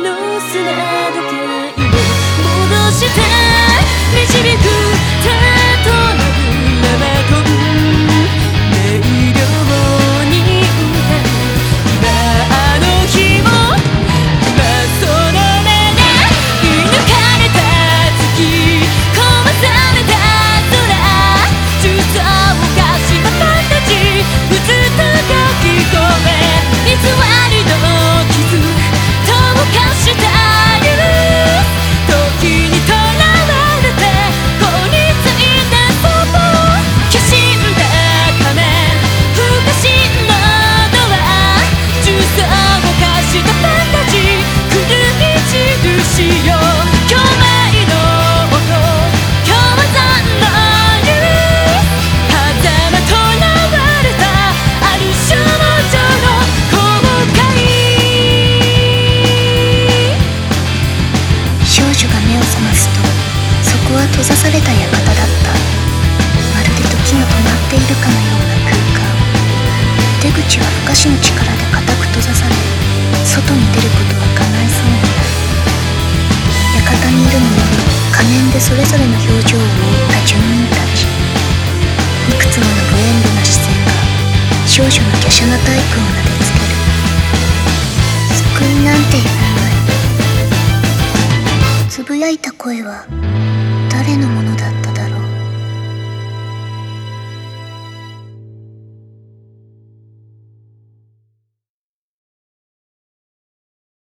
の砂時計を戻して閉ざされた館だった。まるで時が止まっているかのような空間。出口は不可視の力で固く閉ざされ外に出ることは叶いそうにな館にいるのは仮面でそれぞれの表情を覆った住民たち。いくつもの無縁度な視線が少女の華奢な体育をなでつける。救いなんていらない。つぶやいた声は